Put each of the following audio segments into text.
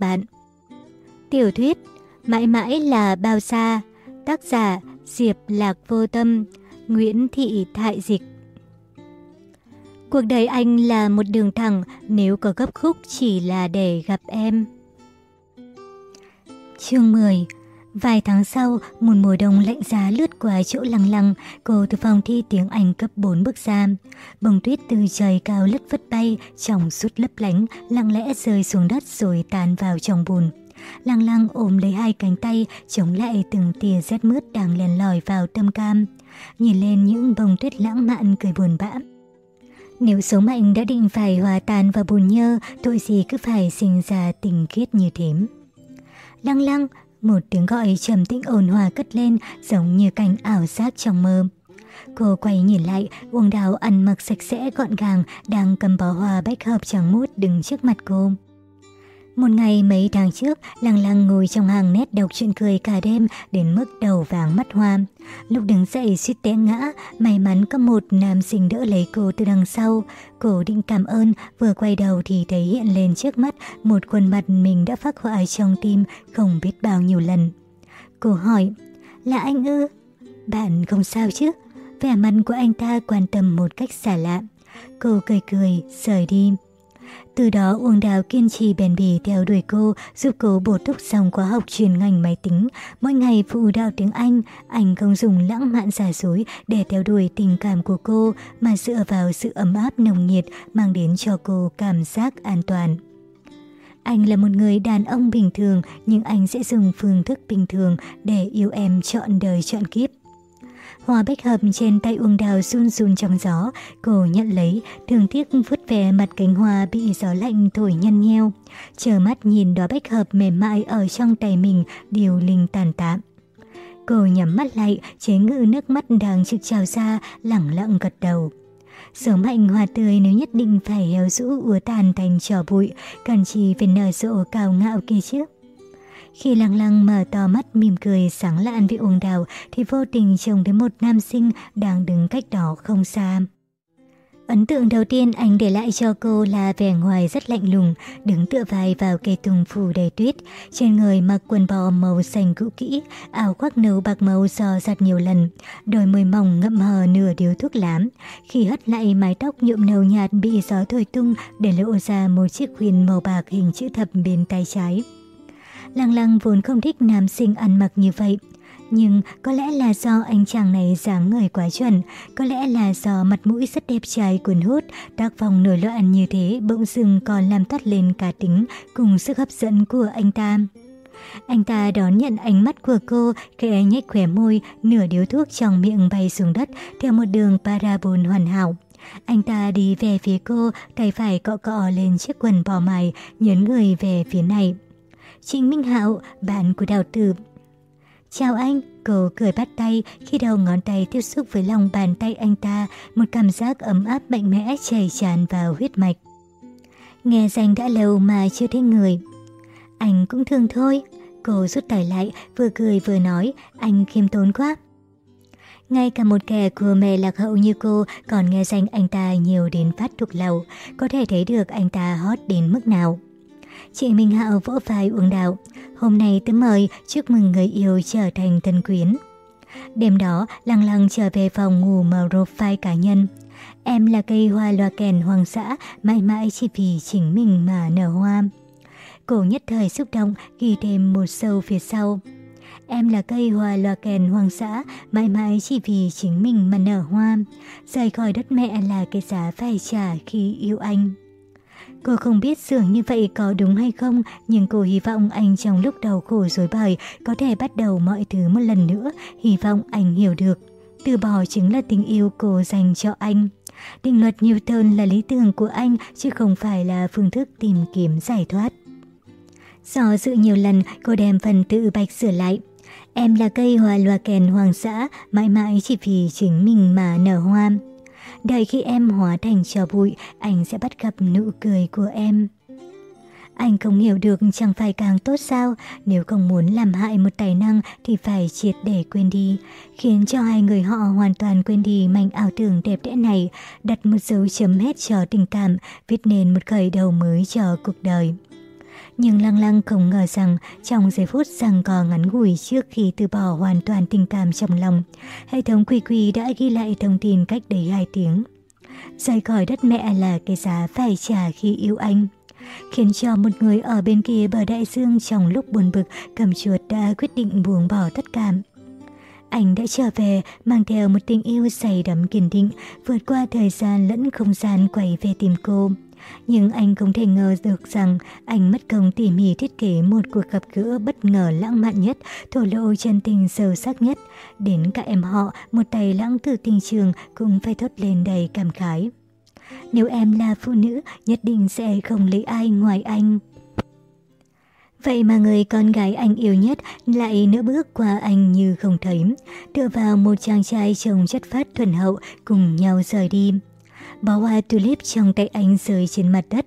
bạn. Tiểu thuyết Mãi mãi là bao xa, Tác giả Diệp Lạc Vô Tâm, Nguyễn Thị Thại Dịch Cuộc đời anh là một đường thẳng, nếu có gấp khúc chỉ là để gặp em. Chương 10 Vài tháng sau, một mùa đông lạnh giá lướt qua chỗ lăng lăng, cô từ phòng thi tiếng Anh cấp 4 bước ra. Bông tuyết từ trời cao lất vất bay, trong suốt lấp lánh, lặng lẽ rơi xuống đất rồi tan vào trong bùn. Lăng lăng ôm lấy hai cánh tay, chống lại từng tia rét mướt đang len lỏi vào tâm cam. Nhìn lên những bông tuyết lãng mạn cười buồn bã. Nếu số mệnh đã định phải hòa tan vào bùn nhơ, tội gì cứ phải sinh ra tình khiết như thế. Lăng lăng, một tiếng gọi trầm tĩnh ồn hòa cất lên giống như cảnh ảo giác trong mơ. Cô quay nhìn lại, Uông Đào ăn mặc sạch sẽ gọn gàng đang cầm bó hoa bách hợp trắng mút đứng trước mặt cô. Một ngày mấy tháng trước, lăng lăng ngồi trong hàng nét đọc chuyện cười cả đêm đến mức đầu vàng mắt hoa. Lúc đứng dậy suýt té ngã, may mắn có một nam sinh đỡ lấy cô từ đằng sau. Cô định cảm ơn, vừa quay đầu thì thấy hiện lên trước mắt một khuôn mặt mình đã phát hoại trong tim không biết bao nhiêu lần. Cô hỏi, là anh ư? Bạn không sao chứ? Vẻ mặt của anh ta quan tâm một cách xả lạ. Cô cười cười, rời đi. Từ đó Uông Đào kiên trì bền bỉ theo đuổi cô, giúp cô bổ túc xong khóa học chuyên ngành máy tính. Mỗi ngày phụ đạo tiếng Anh, anh không dùng lãng mạn giả dối để theo đuổi tình cảm của cô, mà dựa vào sự ấm áp nồng nhiệt mang đến cho cô cảm giác an toàn. Anh là một người đàn ông bình thường, nhưng anh sẽ dùng phương thức bình thường để yêu em trọn đời trọn kiếp. Hoa bách hợp trên tay Uông Đào run run trong gió, cô nhận lấy, thường tiếc vứt về mặt cánh hoa bị gió lạnh thổi nhăn nheo. Chờ mắt nhìn đóa bách hợp mềm mại ở trong tay mình, điều linh tàn tạm. Cô nhắm mắt lại, chế ngự nước mắt đang trực trào ra, lẳng lặng gật đầu. Sớm mạnh hoa tươi nếu nhất định phải héo rũ úa tàn thành trò bụi, cần chỉ phải nở rộ cao ngạo kia chứ. Khi lăng lăng mở to mắt mỉm cười sáng lạn với uống đào thì vô tình trông thấy một nam sinh đang đứng cách đó không xa. Ấn tượng đầu tiên anh để lại cho cô là vẻ ngoài rất lạnh lùng, đứng tựa vai vào cây tùng phủ đầy tuyết. Trên người mặc quần bò màu xanh cũ kỹ, áo khoác nâu bạc màu do giặt nhiều lần, đôi môi mỏng ngậm hờ nửa điếu thuốc lám. Khi hất lại mái tóc nhuộm nâu nhạt bị gió thổi tung để lộ ra một chiếc khuyên màu bạc hình chữ thập bên tay trái. Lăng lăng vốn không thích nam sinh ăn mặc như vậy. Nhưng có lẽ là do anh chàng này dáng người quá chuẩn, có lẽ là do mặt mũi rất đẹp trai cuốn hút, tác phong nổi loạn như thế bỗng dưng còn làm toát lên cả tính cùng sức hấp dẫn của anh ta. Anh ta đón nhận ánh mắt của cô, khẽ nhếch khỏe môi, nửa điếu thuốc trong miệng bay xuống đất theo một đường parabol hoàn hảo. Anh ta đi về phía cô, tay phải cọ cọ lên chiếc quần bò mày, nhấn người về phía này. Trịnh Minh Hạo, bạn của đào tử. Chào anh, cô cười bắt tay khi đầu ngón tay tiếp xúc với lòng bàn tay anh ta, một cảm giác ấm áp mạnh mẽ chảy tràn vào huyết mạch. Nghe danh đã lâu mà chưa thấy người. Anh cũng thương thôi. Cô rút tay lại, vừa cười vừa nói, anh khiêm tốn quá. Ngay cả một kẻ của mẹ lạc hậu như cô còn nghe danh anh ta nhiều đến phát thuộc lầu, có thể thấy được anh ta hot đến mức nào. Chị Minh Hạo vỗ vai Uông Đạo. Hôm nay tớ mời chúc mừng người yêu trở thành thân quyến. Đêm đó, lăng lăng trở về phòng ngủ mở profile cá nhân. Em là cây hoa loa kèn hoàng xã, mãi mãi chỉ vì chính mình mà nở hoa. Cô nhất thời xúc động ghi thêm một sâu phía sau. Em là cây hoa loa kèn hoàng xã, mãi mãi chỉ vì chính mình mà nở hoa. Rời khỏi đất mẹ là cái giá phải trả khi yêu anh. Cô không biết dường như vậy có đúng hay không, nhưng cô hy vọng anh trong lúc đầu khổ rối bời có thể bắt đầu mọi thứ một lần nữa, hy vọng anh hiểu được. Từ bỏ chính là tình yêu cô dành cho anh. Định luật Newton là lý tưởng của anh chứ không phải là phương thức tìm kiếm giải thoát. Do dự nhiều lần, cô đem phần tự bạch sửa lại. Em là cây hoa loa kèn hoàng xã, mãi mãi chỉ vì chính mình mà nở hoa. Đợi khi em hóa thành trò bụi, anh sẽ bắt gặp nụ cười của em. Anh không hiểu được chẳng phải càng tốt sao, nếu không muốn làm hại một tài năng thì phải triệt để quên đi, khiến cho hai người họ hoàn toàn quên đi mảnh ảo tưởng đẹp đẽ này, đặt một dấu chấm hết cho tình cảm, viết nên một khởi đầu mới cho cuộc đời. Nhưng Lăng Lăng không ngờ rằng trong giây phút rằng cò ngắn ngủi trước khi từ bỏ hoàn toàn tình cảm trong lòng, hệ thống quy quy đã ghi lại thông tin cách đấy 2 tiếng. Rời khỏi đất mẹ là cái giá phải trả khi yêu anh. Khiến cho một người ở bên kia bờ đại dương trong lúc buồn bực cầm chuột đã quyết định buông bỏ tất cả. Anh đã trở về mang theo một tình yêu dày đắm kiên định, vượt qua thời gian lẫn không gian quay về tìm cô. Nhưng anh không thể ngờ được rằng anh mất công tỉ mỉ thiết kế một cuộc gặp gỡ bất ngờ lãng mạn nhất, thổ lộ chân tình sâu sắc nhất. Đến cả em họ, một tay lãng từ tình trường cũng phải thốt lên đầy cảm khái. Nếu em là phụ nữ, nhất định sẽ không lấy ai ngoài anh. Vậy mà người con gái anh yêu nhất lại nỡ bước qua anh như không thấy, tựa vào một chàng trai trông chất phát thuần hậu cùng nhau rời đi. Bó hoa tulip trong tay anh rơi trên mặt đất.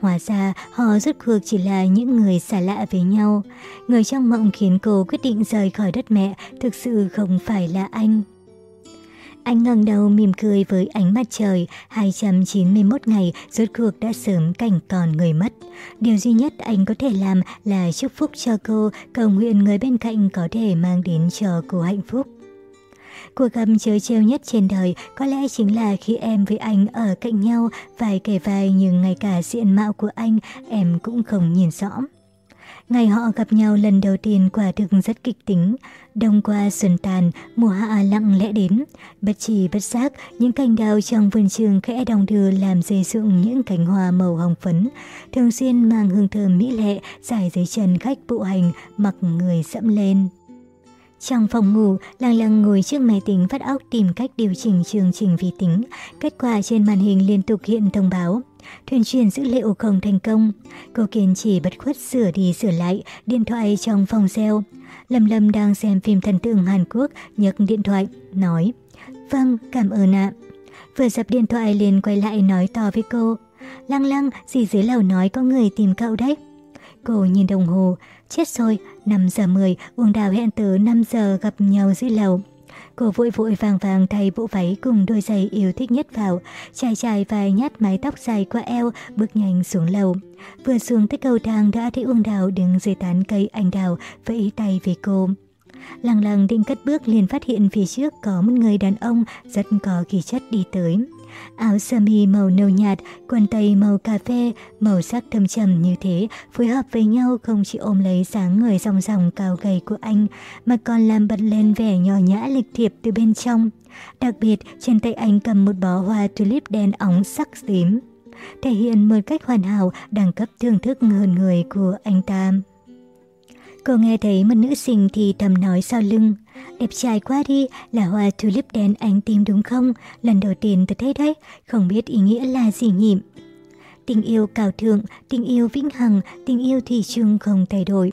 Hóa ra họ rốt cuộc chỉ là những người xa lạ với nhau. Người trong mộng khiến cô quyết định rời khỏi đất mẹ thực sự không phải là anh. Anh ngẩng đầu mỉm cười với ánh mặt trời, 291 ngày rốt cuộc đã sớm cảnh còn người mất. Điều duy nhất anh có thể làm là chúc phúc cho cô, cầu nguyện người bên cạnh có thể mang đến cho cô hạnh phúc. Cuộc gặp chớ trêu nhất trên đời có lẽ chính là khi em với anh ở cạnh nhau, vài kề vai nhưng ngay cả diện mạo của anh em cũng không nhìn rõ. Ngày họ gặp nhau lần đầu tiên quả thực rất kịch tính. Đông qua xuân tàn, mùa hạ lặng lẽ đến. Bất chỉ bất giác, những cành đào trong vườn trường khẽ đong đưa làm dây dụng những cánh hoa màu hồng phấn. Thường xuyên mang hương thơm mỹ lệ, dài dưới chân khách bộ hành, mặc người dẫm lên. Trong phòng ngủ, Lăng Lăng ngồi trước máy tính phát óc tìm cách điều chỉnh chương trình vi tính. Kết quả trên màn hình liên tục hiện thông báo. Thuyền truyền dữ liệu không thành công. Cô kiên trì bất khuất sửa đi sửa lại điện thoại trong phòng reo. Lâm Lâm đang xem phim thần tượng Hàn Quốc, nhấc điện thoại, nói Vâng, cảm ơn ạ. Vừa dập điện thoại liền quay lại nói to với cô. Lăng lăng, gì dưới lầu nói có người tìm cậu đấy. Cô nhìn đồng hồ, chết rồi, 5 giờ 10, Uông Đào hẹn tớ 5 giờ gặp nhau dưới lầu. Cô vội vội vàng vàng thay bộ váy cùng đôi giày yêu thích nhất vào, chải chải vài nhát mái tóc dài qua eo, bước nhanh xuống lầu. Vừa xuống tới cầu thang đã thấy Uông Đào đứng dưới tán cây anh đào, vẫy tay về cô. Lăng lăng định cất bước liền phát hiện phía trước có một người đàn ông rất có khí chất đi tới. Áo sơ mi màu nâu nhạt, quần tây màu cà phê, màu sắc thâm trầm như thế, phối hợp với nhau không chỉ ôm lấy dáng người rong ròng cao gầy của anh, mà còn làm bật lên vẻ nhỏ nhã lịch thiệp từ bên trong. Đặc biệt, trên tay anh cầm một bó hoa tulip đen óng sắc tím, thể hiện một cách hoàn hảo đẳng cấp thưởng thức hơn người của anh ta. Cô nghe thấy một nữ sinh thì thầm nói sau lưng. Đẹp trai quá đi, là hoa tulip đen anh tìm đúng không? Lần đầu tiên tôi thấy đấy, không biết ý nghĩa là gì nhỉ? Tình yêu cao thượng, tình yêu vĩnh hằng, tình yêu thì chung không thay đổi.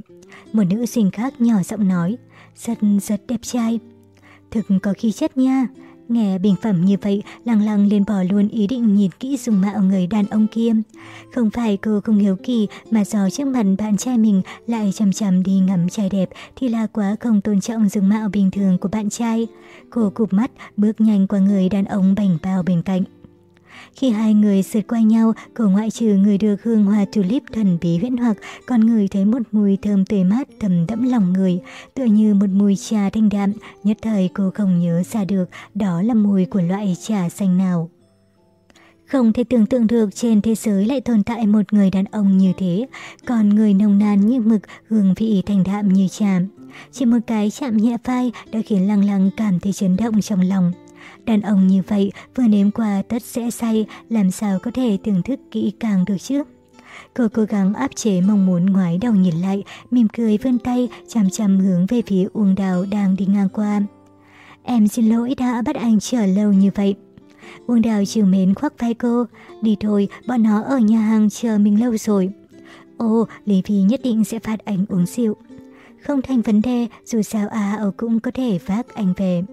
Một nữ sinh khác nhỏ giọng nói, rất rất đẹp trai. Thực có khí chất nha. Nghe bình phẩm như vậy, lăng lăng liền bỏ luôn ý định nhìn kỹ dung mạo người đàn ông kia. Không phải cô không hiếu kỳ, mà do trước mặt bạn trai mình lại chầm chầm đi ngắm trai đẹp thì là quá không tôn trọng dung mạo bình thường của bạn trai. Cô cụp mắt, bước nhanh qua người đàn ông bảnh bao bên cạnh. Khi hai người sượt qua nhau, cô ngoại trừ người được hương hoa tulip thần bí huyễn hoặc, còn người thấy một mùi thơm tươi mát thầm đẫm lòng người, tựa như một mùi trà thanh đạm, nhất thời cô không nhớ ra được đó là mùi của loại trà xanh nào. Không thể tưởng tượng được trên thế giới lại tồn tại một người đàn ông như thế, còn người nồng nàn như mực, hương vị thanh đạm như trà. Chỉ một cái chạm nhẹ vai đã khiến lăng lăng cảm thấy chấn động trong lòng. Đàn ông như vậy vừa nếm qua tất sẽ say, làm sao có thể thưởng thức kỹ càng được chứ? Cô cố gắng áp chế mong muốn ngoái đầu nhìn lại, mỉm cười vươn tay, chằm chằm hướng về phía Uông Đào đang đi ngang qua. Em xin lỗi đã bắt anh chờ lâu như vậy. Uông Đào chiều mến khoác vai cô. Đi thôi, bọn nó ở nhà hàng chờ mình lâu rồi. Ồ, Lý Phi nhất định sẽ phạt anh uống rượu. Không thành vấn đề, dù sao à Âu cũng có thể vác anh về.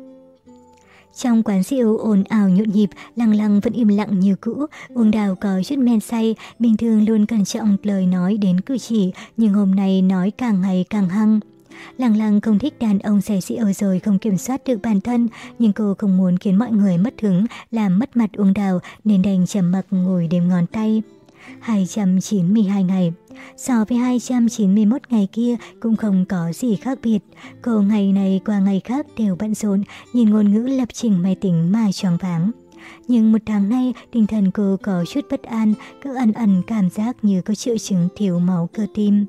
Trong quán rượu ồn ào nhộn nhịp, lăng lăng vẫn im lặng như cũ. Uông đào có chút men say, bình thường luôn cẩn trọng lời nói đến cử chỉ, nhưng hôm nay nói càng ngày càng hăng. Lăng lăng không thích đàn ông say rượu rồi không kiểm soát được bản thân, nhưng cô không muốn khiến mọi người mất hứng, làm mất mặt Uông đào nên đành trầm mặc ngồi đêm ngón tay. 292 ngày. So với 291 ngày kia cũng không có gì khác biệt. Cô ngày này qua ngày khác đều bận rộn, nhìn ngôn ngữ lập trình máy tính mà choáng váng. Nhưng một tháng nay, tinh thần cô có chút bất an, cứ ẩn ẩn cảm giác như có triệu chứng thiếu máu cơ tim.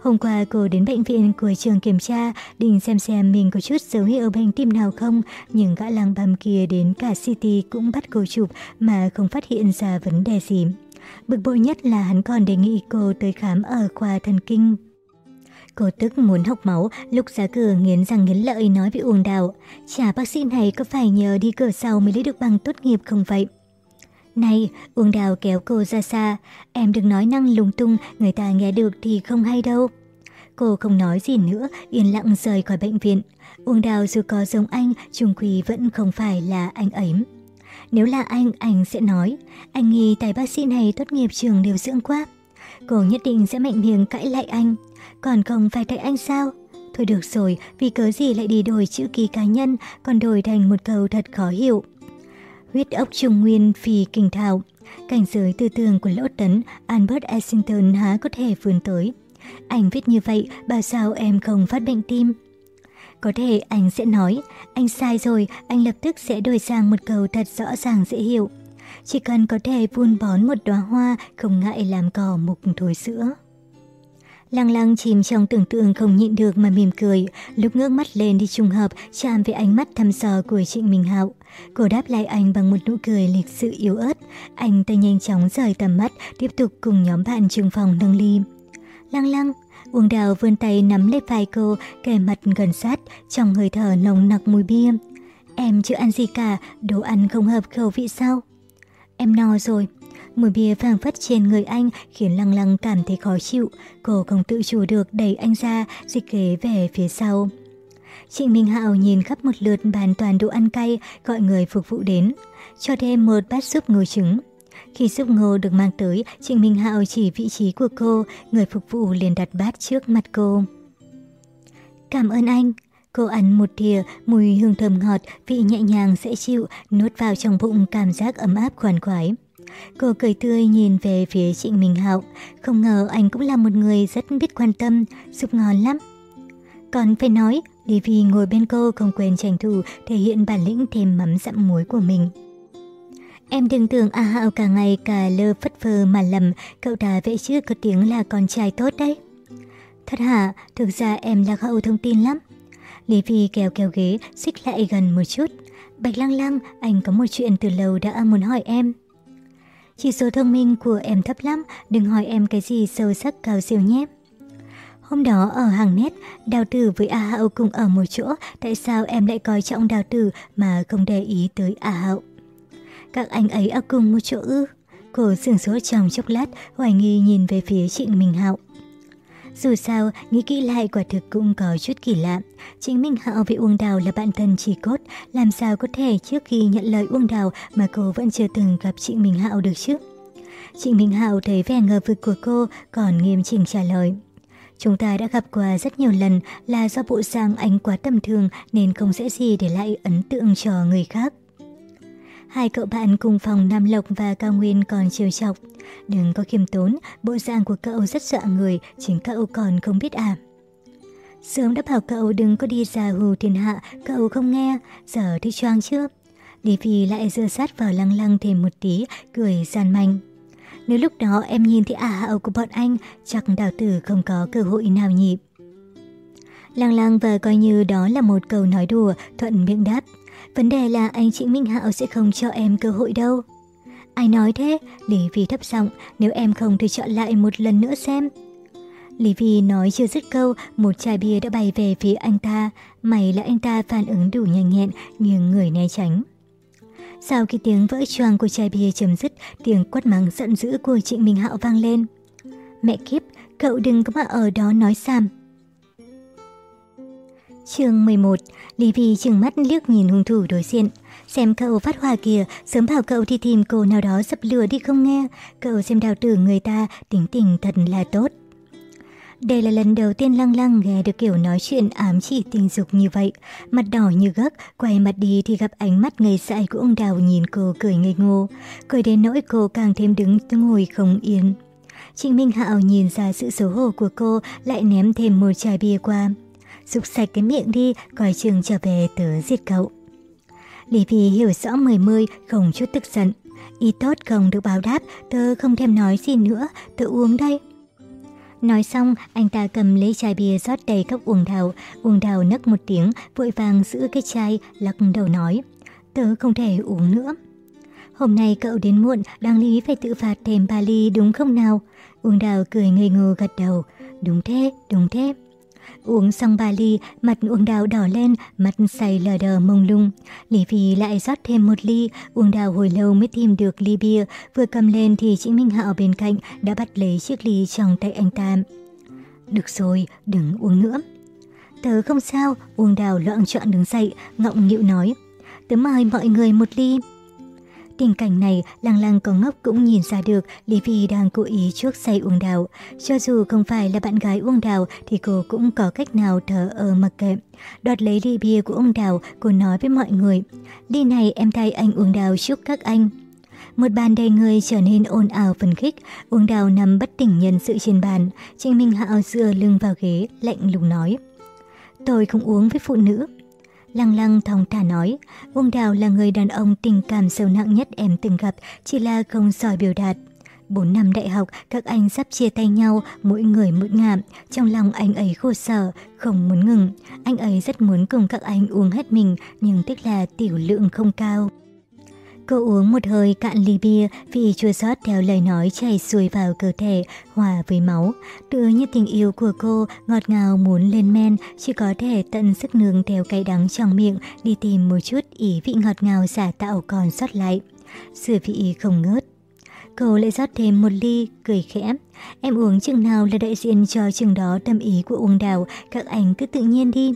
Hôm qua cô đến bệnh viện của trường kiểm tra, định xem xem mình có chút dấu hiệu bệnh tim nào không, nhưng gã lang băm kia đến cả City cũng bắt cô chụp mà không phát hiện ra vấn đề gì. Bực bội nhất là hắn còn đề nghị cô tới khám ở khoa thần kinh. Cô tức muốn học máu, lúc ra cửa nghiến răng nghiến lợi nói với Uông Đào. Chả bác sĩ này có phải nhờ đi cửa sau mới lấy được bằng tốt nghiệp không vậy? Này, Uông Đào kéo cô ra xa. Em đừng nói năng lung tung, người ta nghe được thì không hay đâu. Cô không nói gì nữa, yên lặng rời khỏi bệnh viện. Uông Đào dù có giống anh, Trung Quỳ vẫn không phải là anh ấy. Nếu là anh, anh sẽ nói. Anh nghi tài bác sĩ này tốt nghiệp trường điều dưỡng quá. Cô nhất định sẽ mạnh miệng cãi lại anh. Còn không phải tại anh sao? Thôi được rồi, vì cớ gì lại đi đổi chữ ký cá nhân, còn đổi thành một câu thật khó hiểu. Huyết ốc trùng nguyên phì kinh thảo. Cảnh giới tư tưởng của lỗ tấn, Albert Essington há có thể vươn tới. Anh viết như vậy, bảo sao em không phát bệnh tim? Có thể anh sẽ nói, anh sai rồi, anh lập tức sẽ đổi sang một câu thật rõ ràng dễ hiểu. Chỉ cần có thể vun bón một đóa hoa, không ngại làm cỏ mục thối sữa. Lăng lăng chìm trong tưởng tượng không nhịn được mà mỉm cười, lúc ngước mắt lên đi trùng hợp chạm với ánh mắt thăm dò của Trịnh Minh Hạo. Cô đáp lại anh bằng một nụ cười lịch sự yếu ớt, anh ta nhanh chóng rời tầm mắt, tiếp tục cùng nhóm bạn trường phòng nâng ly. Lăng lăng, Uông đào vươn tay nắm lấy vai cô, kề mặt gần sát, trong hơi thở nồng nặc mùi bia. Em chưa ăn gì cả, đồ ăn không hợp khẩu vị sao? Em no rồi. Mùi bia phảng phất trên người anh khiến lăng lăng cảm thấy khó chịu. Cô không tự chủ được đẩy anh ra, dịch ghế về phía sau. Trịnh Minh Hạo nhìn khắp một lượt bàn toàn đồ ăn cay, gọi người phục vụ đến. Cho thêm một bát súp ngô trứng. Khi súp ngô được mang tới, Trịnh Minh Hạo chỉ vị trí của cô, người phục vụ liền đặt bát trước mặt cô. Cảm ơn anh. Cô ăn một thìa, mùi hương thơm ngọt, vị nhẹ nhàng dễ chịu, nuốt vào trong bụng cảm giác ấm áp khoan khoái. Cô cười tươi nhìn về phía Trịnh Minh Hạo, không ngờ anh cũng là một người rất biết quan tâm, súp ngon lắm. Còn phải nói, Livy ngồi bên cô không quên tranh thủ thể hiện bản lĩnh thêm mắm dặm muối của mình. Em đừng tưởng A Hạo cả ngày cả lơ phất phơ mà lầm, cậu ta vẽ chứ có tiếng là con trai tốt đấy. Thật hả, thực ra em lạc hậu thông tin lắm. Lý Phi kéo kéo ghế, xích lại gần một chút. Bạch Lăng Lăng, anh có một chuyện từ lâu đã muốn hỏi em. Chỉ số thông minh của em thấp lắm, đừng hỏi em cái gì sâu sắc cao siêu nhé. Hôm đó ở hàng nét, đào tử với A Hạo cùng ở một chỗ, tại sao em lại coi trọng đào tử mà không để ý tới A Hạo? Các anh ấy ở cùng một chỗ ư? Cô sửng sốt trong chốc lát, hoài nghi nhìn về phía Trịnh Minh Hạo. Dù sao, nghĩ kỹ lại quả thực cũng có chút kỳ lạ. Trịnh Minh Hạo với Uông Đào là bạn thân chỉ cốt, làm sao có thể trước khi nhận lời Uông Đào mà cô vẫn chưa từng gặp Trịnh Minh Hạo được chứ? Trịnh Minh Hạo thấy vẻ ngờ vực của cô, còn nghiêm chỉnh trả lời. Chúng ta đã gặp qua rất nhiều lần là do bộ sang anh quá tầm thường nên không dễ gì để lại ấn tượng cho người khác. Hai cậu bạn cùng phòng Nam Lộc và Cao Nguyên còn chiều chọc. Đừng có khiêm tốn, bộ dạng của cậu rất dọa người, chính cậu còn không biết à. Sớm đã bảo cậu đừng có đi ra hù thiên hạ, cậu không nghe, giờ thì choang chưa? Lý Phi lại dựa sát vào lăng lăng thêm một tí, cười gian manh. Nếu lúc đó em nhìn thấy ả hạo của bọn anh, chắc đào tử không có cơ hội nào nhịp. Lăng lăng và coi như đó là một câu nói đùa, thuận miệng đáp. Vấn đề là anh Trịnh Minh Hạo sẽ không cho em cơ hội đâu. Ai nói thế? Lý Vi thấp giọng, nếu em không thì chọn lại một lần nữa xem. Lý Vi nói chưa dứt câu, một chai bia đã bay về phía anh ta. May là anh ta phản ứng đủ nhanh nhẹn, nhưng người né tránh. Sau khi tiếng vỡ choang của chai bia chấm dứt, tiếng quát mắng giận dữ của Trịnh Minh Hạo vang lên. Mẹ kiếp, cậu đừng có mà ở đó nói xàm chương 11, Lý Vi chừng mắt liếc nhìn hung thủ đối diện. Xem cậu phát hoa kìa, sớm bảo cậu đi tìm cô nào đó dập lửa đi không nghe. Cậu xem đào tử người ta, tính tình thật là tốt. Đây là lần đầu tiên Lăng Lăng nghe được kiểu nói chuyện ám chỉ tình dục như vậy. Mặt đỏ như gấc, quay mặt đi thì gặp ánh mắt ngây dại của ông Đào nhìn cô cười ngây ngô. Cười đến nỗi cô càng thêm đứng ngồi không yên. Trịnh Minh Hạo nhìn ra sự xấu hổ của cô lại ném thêm một chai bia qua. Dục sạch cái miệng đi, coi chừng trở về tớ giết cậu. Lý Phi hiểu rõ mười mươi, không chút tức giận. Ý tốt không được báo đáp, tớ không thèm nói gì nữa, tớ uống đây. Nói xong, anh ta cầm lấy chai bia rót đầy cốc uống đào. Uống đào nấc một tiếng, vội vàng giữ cái chai, lắc đầu nói. Tớ không thể uống nữa. Hôm nay cậu đến muộn, đáng lý phải tự phạt thêm ba ly đúng không nào? uông đào cười ngây ngô gật đầu. Đúng thế, đúng thế. Uống xong ba ly, mặt uống đào đỏ lên, mặt say lờ đờ mông lung. Lý Phi lại rót thêm một ly, uống đào hồi lâu mới tìm được ly bia, vừa cầm lên thì chị Minh Hạo bên cạnh đã bắt lấy chiếc ly trong tay anh ta. Được rồi, đừng uống nữa. Tớ không sao, uống đào loạn trọn đứng dậy, ngọng nghịu nói. Tớ mời mọi người một ly. Tình cảnh này, lăng lăng có ngốc cũng nhìn ra được Lý Vi đang cố ý chuốc say uống đào. Cho dù không phải là bạn gái uống đào thì cô cũng có cách nào thở ở mặc kệ. Đoạt lấy ly bia của ông đào, cô nói với mọi người. Ly này em thay anh uống đào chúc các anh. Một bàn đầy người trở nên ồn ào phấn khích, uống đào nằm bất tỉnh nhân sự trên bàn. Trịnh Minh Hạo dựa lưng vào ghế, lạnh lùng nói. Tôi không uống với phụ nữ. Lăng lăng thong thả nói, Uông Đào là người đàn ông tình cảm sâu nặng nhất em từng gặp, chỉ là không giỏi biểu đạt. Bốn năm đại học, các anh sắp chia tay nhau, mỗi người mỗi ngạm. Trong lòng anh ấy khổ sở, không muốn ngừng. Anh ấy rất muốn cùng các anh uống hết mình, nhưng tiếc là tiểu lượng không cao. Cô uống một hơi cạn ly bia, vì chua xót theo lời nói chảy xuôi vào cơ thể, hòa với máu. Tựa như tình yêu của cô, ngọt ngào muốn lên men, chỉ có thể tận sức nương theo cay đắng trong miệng, đi tìm một chút ý vị ngọt ngào giả tạo còn sót lại. Sự vị không ngớt. Cô lại rót thêm một ly, cười khẽ. Em uống chừng nào là đại diện cho chừng đó tâm ý của uống đào, các anh cứ tự nhiên đi.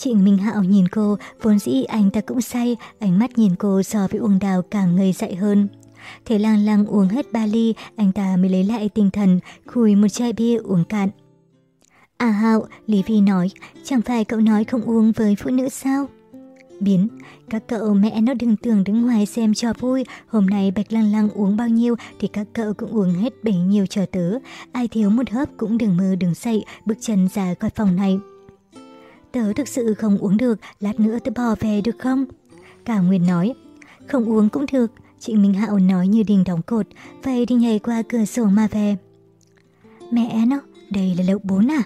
Trịnh Minh Hạo nhìn cô, vốn dĩ anh ta cũng say, ánh mắt nhìn cô so với uống đào càng ngây dại hơn. Thế lang lang uống hết ba ly, anh ta mới lấy lại tinh thần, khui một chai bia uống cạn. À Hạo, Lý Vi nói, chẳng phải cậu nói không uống với phụ nữ sao? Biến, các cậu mẹ nó đừng tưởng đứng ngoài xem cho vui, hôm nay Bạch Lăng Lăng uống bao nhiêu thì các cậu cũng uống hết bấy nhiêu cho tớ. Ai thiếu một hớp cũng đừng mơ đừng dậy, bước chân ra khỏi phòng này. Tớ thực sự không uống được, lát nữa tớ bỏ về được không? Cả Nguyên nói, không uống cũng được. Chị Minh Hạo nói như đình đóng cột, vậy đi nhảy qua cửa sổ mà về. Mẹ nó, đây là lậu bốn à?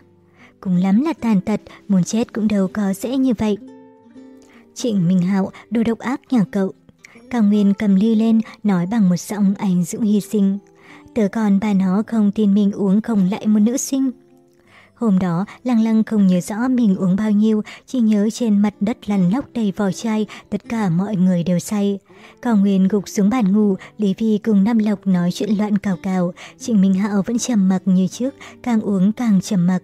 Cũng lắm là tàn tật, muốn chết cũng đâu có dễ như vậy. Trịnh Minh Hạo đồ độc ác nhà cậu. Cả Nguyên cầm ly lên, nói bằng một giọng anh dũng hy sinh. Tớ còn bà nó không tin mình uống không lại một nữ sinh. Hôm đó, Lăng Lăng không nhớ rõ mình uống bao nhiêu, chỉ nhớ trên mặt đất lăn lóc đầy vỏ chai, tất cả mọi người đều say. Cao Nguyên gục xuống bàn ngủ, Lý Vi cùng Nam Lộc nói chuyện loạn cào cào, Trịnh Minh Hạo vẫn trầm mặc như trước, càng uống càng trầm mặc.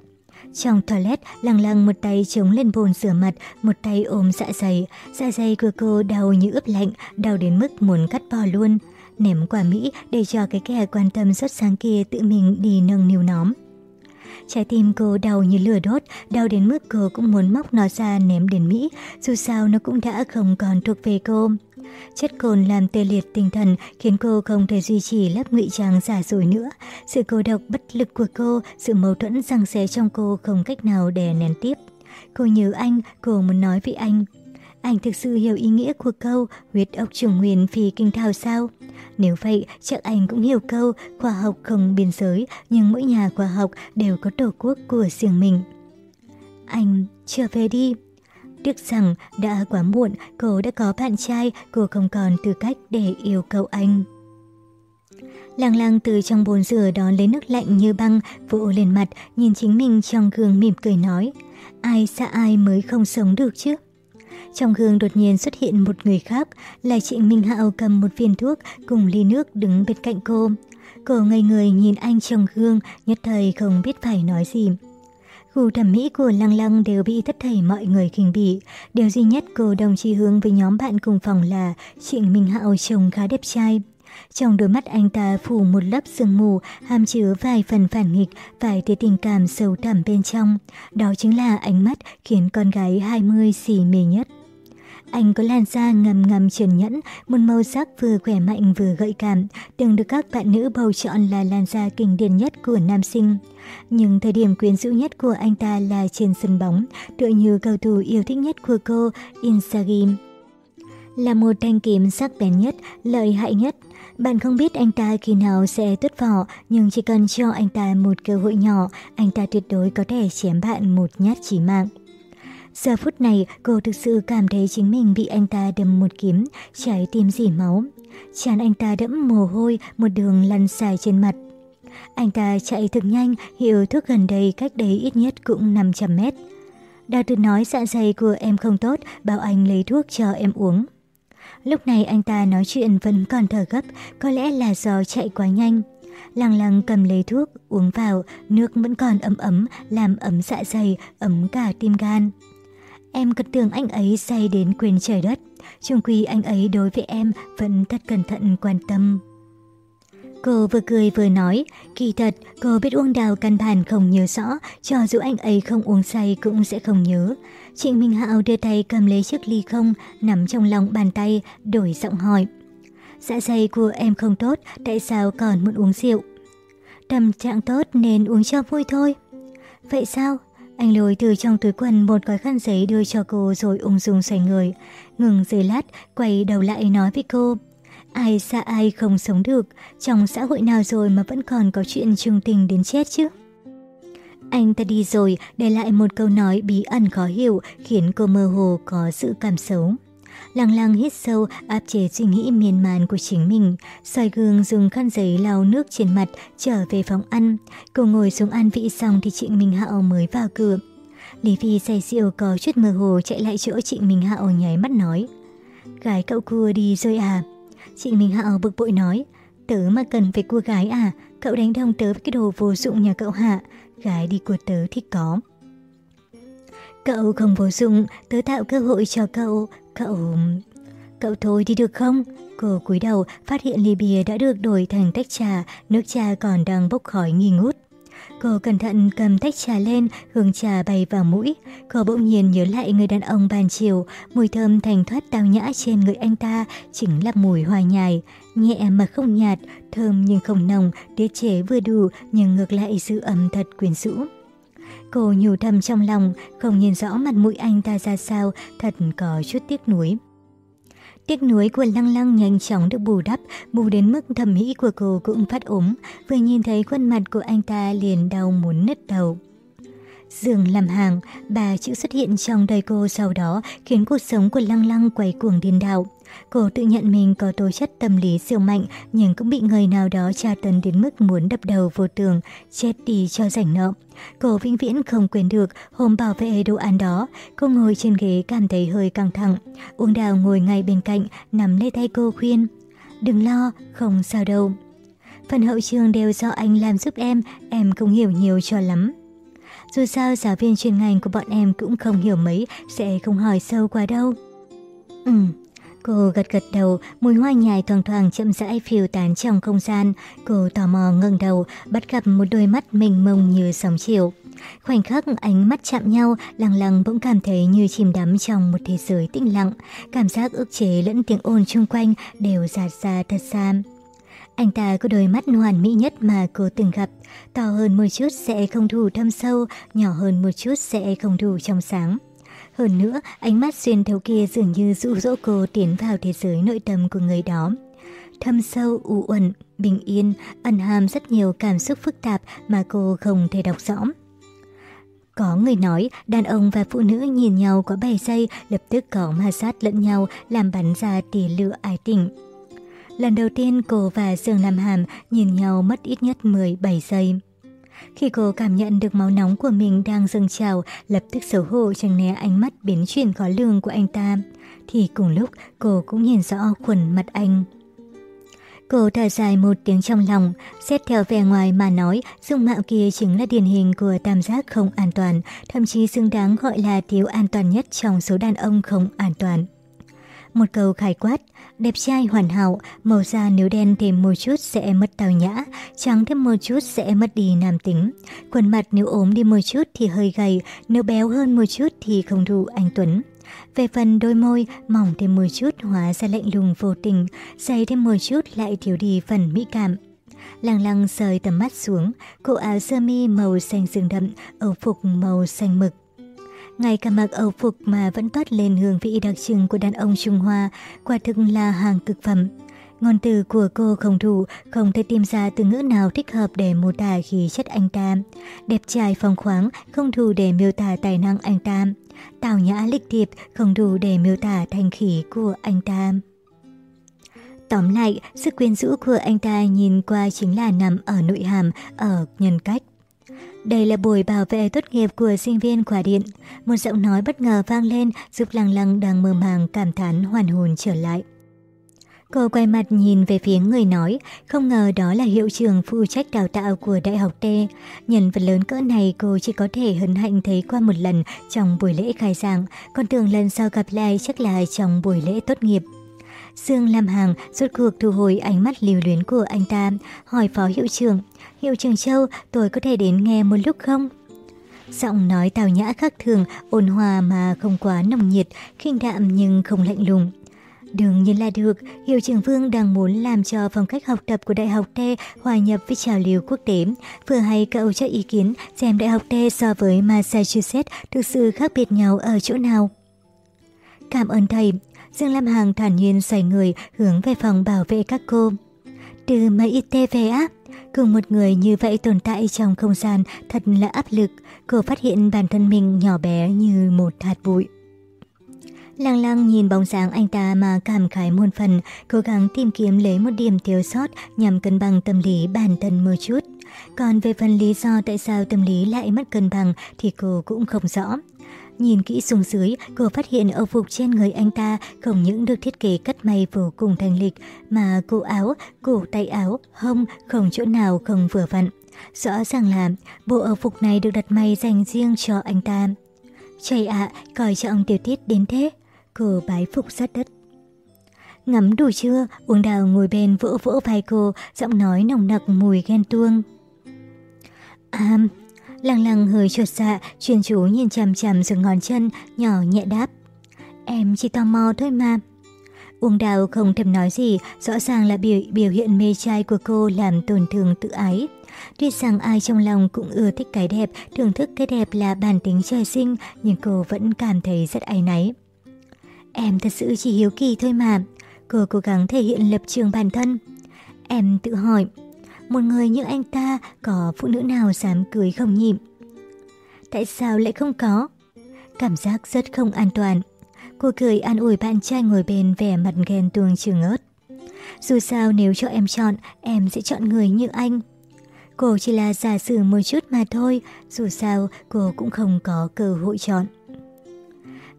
Trong toilet, lăng lăng một tay chống lên bồn rửa mặt, một tay ôm dạ dày. Dạ dày của cô đau như ướp lạnh, đau đến mức muốn cắt bò luôn. Ném quả Mỹ để cho cái kẻ quan tâm rất sáng kia tự mình đi nâng niu nóm. Trái tim cô đau như lửa đốt, đau đến mức cô cũng muốn móc nó ra ném đến Mỹ, dù sao nó cũng đã không còn thuộc về cô. Chất cồn làm tê liệt tinh thần khiến cô không thể duy trì lớp ngụy trang giả dối nữa. Sự cô độc bất lực của cô, sự mâu thuẫn răng xé trong cô không cách nào đè nén tiếp. Cô nhớ anh, cô muốn nói với anh. Anh thực sự hiểu ý nghĩa của câu huyết ốc trùng nguyên phi kinh thảo sao? Nếu vậy, chắc anh cũng hiểu câu khoa học không biên giới, nhưng mỗi nhà khoa học đều có tổ quốc của riêng mình. Anh, trở về đi. Tiếc rằng đã quá muộn, cô đã có bạn trai, cô không còn tư cách để yêu cầu anh. Lăng lăng từ trong bồn rửa đón lấy nước lạnh như băng, vỗ lên mặt, nhìn chính mình trong gương mỉm cười nói. Ai xa ai mới không sống được chứ? Trong gương đột nhiên xuất hiện một người khác, là Trịnh Minh Hạo cầm một viên thuốc cùng ly nước đứng bên cạnh cô. Cô ngây người nhìn anh trong gương, nhất thời không biết phải nói gì. Gu thẩm mỹ của Lăng Lăng đều bị tất thảy mọi người khinh bỉ. Điều duy nhất cô đồng chí hướng với nhóm bạn cùng phòng là Trịnh Minh Hạo trông khá đẹp trai. Trong đôi mắt anh ta phủ một lớp sương mù, hàm chứa vài phần phản nghịch, vài tia tình cảm sâu thẳm bên trong. Đó chính là ánh mắt khiến con gái 20 xỉ mê nhất. Anh có làn da ngầm ngầm trần nhẫn, một màu sắc vừa khỏe mạnh vừa gợi cảm, từng được các bạn nữ bầu chọn là làn da kinh điển nhất của nam sinh. Nhưng thời điểm quyến rũ nhất của anh ta là trên sân bóng, tựa như cầu thủ yêu thích nhất của cô, Insagim. Là một thanh kiếm sắc bén nhất, lợi hại nhất. Bạn không biết anh ta khi nào sẽ tuất vỏ, nhưng chỉ cần cho anh ta một cơ hội nhỏ, anh ta tuyệt đối có thể chém bạn một nhát chí mạng. Giờ phút này, cô thực sự cảm thấy chính mình bị anh ta đâm một kiếm, trái tim dỉ máu. Chán anh ta đẫm mồ hôi, một đường lăn dài trên mặt. Anh ta chạy thực nhanh, hiệu thuốc gần đây cách đấy ít nhất cũng 500 mét. Đào tử nói dạ dày của em không tốt, bảo anh lấy thuốc cho em uống. Lúc này anh ta nói chuyện vẫn còn thở gấp, có lẽ là do chạy quá nhanh. Lăng lăng cầm lấy thuốc, uống vào, nước vẫn còn ấm ấm, làm ấm dạ dày, ấm cả tim gan. Em cứ tưởng anh ấy say đến quên trời đất. Trung quy anh ấy đối với em vẫn thật cẩn thận quan tâm. Cô vừa cười vừa nói, kỳ thật cô biết uống đào căn bản không nhớ rõ, cho dù anh ấy không uống say cũng sẽ không nhớ. Trịnh Minh Hạo đưa tay cầm lấy chiếc ly không, nắm trong lòng bàn tay, đổi giọng hỏi. Dạ dày của em không tốt, tại sao còn muốn uống rượu? Tâm trạng tốt nên uống cho vui thôi. Vậy sao? Anh lôi từ trong túi quần một gói khăn giấy đưa cho cô rồi ung dung xoay người. Ngừng giây lát, quay đầu lại nói với cô. Ai xa ai không sống được, trong xã hội nào rồi mà vẫn còn có chuyện trung tình đến chết chứ? Anh ta đi rồi, để lại một câu nói bí ẩn khó hiểu, khiến cô mơ hồ có sự cảm xấu. Lăng lăng hít sâu, áp chế suy nghĩ miên man của chính mình. soi gương dùng khăn giấy lau nước trên mặt, trở về phòng ăn. Cô ngồi xuống ăn vị xong thì Trịnh Minh Hạo mới vào cửa. Lý Phi say rượu có chút mơ hồ chạy lại chỗ Trịnh Minh Hạo nháy mắt nói. Gái cậu cua đi rồi à? Trịnh Minh Hạo bực bội nói. Tớ mà cần phải cua gái à? Cậu đánh đồng tớ với cái đồ vô dụng nhà cậu hạ. Gái đi của tớ thì có. Cậu không vô dụng, tớ tạo cơ hội cho cậu, cậu... Cậu thôi đi được không? Cô cúi đầu phát hiện ly bia đã được đổi thành tách trà, nước trà còn đang bốc khói nghi ngút. Cô cẩn thận cầm tách trà lên, hương trà bay vào mũi. Cô bỗng nhiên nhớ lại người đàn ông bàn chiều, mùi thơm thành thoát tao nhã trên người anh ta, chính là mùi hoa nhài. Nhẹ mà không nhạt, thơm nhưng không nồng, đế chế vừa đủ nhưng ngược lại giữ ấm thật quyến rũ. Cô nhủ thầm trong lòng, không nhìn rõ mặt mũi anh ta ra sao, thật có chút tiếc nuối. Tiếc nuối của Lăng Lăng nhanh chóng được bù đắp, bù đến mức thẩm mỹ của cô cũng phát ốm, vừa nhìn thấy khuôn mặt của anh ta liền đau muốn nứt đầu. Dường làm hàng, ba chữ xuất hiện trong đời cô sau đó khiến cuộc sống của Lăng Lăng quay cuồng điên đạo. Cô tự nhận mình có tố chất tâm lý siêu mạnh nhưng cũng bị người nào đó tra tấn đến mức muốn đập đầu vô tường, chết đi cho rảnh nợ. Cô vĩnh viễn không quên được hôm bảo vệ đồ ăn đó. Cô ngồi trên ghế cảm thấy hơi căng thẳng. Uông Đào ngồi ngay bên cạnh, nắm lấy tay cô khuyên. Đừng lo, không sao đâu. Phần hậu trường đều do anh làm giúp em, em không hiểu nhiều cho lắm. Dù sao giáo viên chuyên ngành của bọn em cũng không hiểu mấy, sẽ không hỏi sâu quá đâu. Ừm, Cô gật gật đầu, mùi hoa nhài thoang thoảng chậm rãi phiêu tán trong không gian. Cô tò mò ngẩng đầu, bắt gặp một đôi mắt mênh mông như sóng chiều. Khoảnh khắc ánh mắt chạm nhau, lăng lăng bỗng cảm thấy như chìm đắm trong một thế giới tĩnh lặng. Cảm giác ức chế lẫn tiếng ồn chung quanh đều giạt ra thật xa. Anh ta có đôi mắt hoàn mỹ nhất mà cô từng gặp. To hơn một chút sẽ không đủ thâm sâu, nhỏ hơn một chút sẽ không đủ trong sáng. Hơn nữa, ánh mắt xuyên thấu kia dường như dụ dỗ cô tiến vào thế giới nội tâm của người đó. Thâm sâu, u uẩn, bình yên, ẩn hàm rất nhiều cảm xúc phức tạp mà cô không thể đọc rõ. Có người nói đàn ông và phụ nữ nhìn nhau có 7 giây lập tức có ma sát lẫn nhau làm bắn ra tỉ lửa ái tình. Lần đầu tiên cô và Dương Nam Hàm nhìn nhau mất ít nhất 17 giây. Khi cô cảm nhận được máu nóng của mình đang dâng trào, lập tức xấu hổ tránh né ánh mắt biến chuyển khó lường của anh ta. Thì cùng lúc cô cũng nhìn rõ khuẩn mặt anh. Cô thở dài một tiếng trong lòng, xét theo vẻ ngoài mà nói, dung mạo kia chính là điển hình của tam giác không an toàn, thậm chí xứng đáng gọi là thiếu an toàn nhất trong số đàn ông không an toàn. Một câu khái quát, đẹp trai hoàn hảo, màu da nếu đen thêm một chút sẽ mất tào nhã, trắng thêm một chút sẽ mất đi nam tính. Khuôn mặt nếu ốm đi một chút thì hơi gầy, nếu béo hơn một chút thì không đủ anh Tuấn. Về phần đôi môi, mỏng thêm một chút hóa ra lạnh lùng vô tình, dày thêm một chút lại thiếu đi phần mỹ cảm. Lăng lăng rời tầm mắt xuống, cổ áo sơ mi màu xanh rừng đậm, âu phục màu xanh mực. Ngay cả mặc âu phục mà vẫn toát lên hương vị đặc trưng của đàn ông Trung Hoa, quả thực là hàng cực phẩm. Ngôn từ của cô không đủ, không thể tìm ra từ ngữ nào thích hợp để mô tả khí chất anh ta. Đẹp trai phong khoáng, không đủ để miêu tả tài năng anh ta. Tào nhã lịch thiệp, không đủ để miêu tả thanh khí của anh ta. Tóm lại, sức quyến rũ của anh ta nhìn qua chính là nằm ở nội hàm, ở nhân cách. Đây là buổi bảo vệ tốt nghiệp của sinh viên quả điện. Một giọng nói bất ngờ vang lên giúp lăng lăng đang mơ màng cảm thán hoàn hồn trở lại. Cô quay mặt nhìn về phía người nói, không ngờ đó là hiệu trưởng phụ trách đào tạo của Đại học T. Nhân vật lớn cỡ này cô chỉ có thể hân hạnh thấy qua một lần trong buổi lễ khai giảng, còn tưởng lần sau gặp lại chắc là trong buổi lễ tốt nghiệp. Dương Lam Hàng rốt cuộc thu hồi ánh mắt lưu luyến của anh ta, hỏi phó hiệu trưởng, Hiệu trưởng Châu, tôi có thể đến nghe một lúc không? Giọng nói tào nhã khác thường, ôn hòa mà không quá nồng nhiệt, khinh đạm nhưng không lạnh lùng. Đương nhiên là được, Hiệu trưởng Vương đang muốn làm cho phong cách học tập của Đại học T hòa nhập với trào lưu quốc tế. Vừa hay cậu cho ý kiến xem Đại học T so với Massachusetts thực sự khác biệt nhau ở chỗ nào. Cảm ơn thầy, Dương Lam Hằng thản nhiên xoay người hướng về phòng bảo vệ các cô. Từ mấy ít tê về á, cùng một người như vậy tồn tại trong không gian thật là áp lực. Cô phát hiện bản thân mình nhỏ bé như một hạt bụi. Lăng lăng nhìn bóng dáng anh ta mà cảm khái muôn phần, cố gắng tìm kiếm lấy một điểm thiếu sót nhằm cân bằng tâm lý bản thân một chút. Còn về phần lý do tại sao tâm lý lại mất cân bằng thì cô cũng không rõ. Nhìn kỹ xuống dưới, cô phát hiện âu phục trên người anh ta không những được thiết kế cắt may vô cùng thành lịch, mà cổ áo, cổ tay áo, hông không chỗ nào không vừa vặn. Rõ ràng là bộ âu phục này được đặt may dành riêng cho anh ta. Trời ạ, coi trọng tiểu tiết đến thế. Cô bái phục sát đất. Ngắm đủ chưa? Uống đào ngồi bên vỗ vỗ vai cô, giọng nói nồng nặc mùi ghen tuông. À, Lăng lăng hơi trột dạ, chuyên chú nhìn chằm chằm dưới ngón chân, nhỏ nhẹ đáp. Em chỉ tò mò thôi mà. Uông đào không thèm nói gì, rõ ràng là biểu, biểu hiện mê trai của cô làm tổn thương tự ái. Tuy rằng ai trong lòng cũng ưa thích cái đẹp, thưởng thức cái đẹp là bản tính trời sinh, nhưng cô vẫn cảm thấy rất áy náy. Em thật sự chỉ hiếu kỳ thôi mà. Cô cố gắng thể hiện lập trường bản thân. Em tự hỏi, một người như anh ta có phụ nữ nào dám cưới không nhỉ? Tại sao lại không có? Cảm giác rất không an toàn. Cô cười an ủi bạn trai ngồi bên vẻ mặt ghen tuông trường ớt. Dù sao nếu cho em chọn, em sẽ chọn người như anh. Cô chỉ là giả sử một chút mà thôi, dù sao cô cũng không có cơ hội chọn.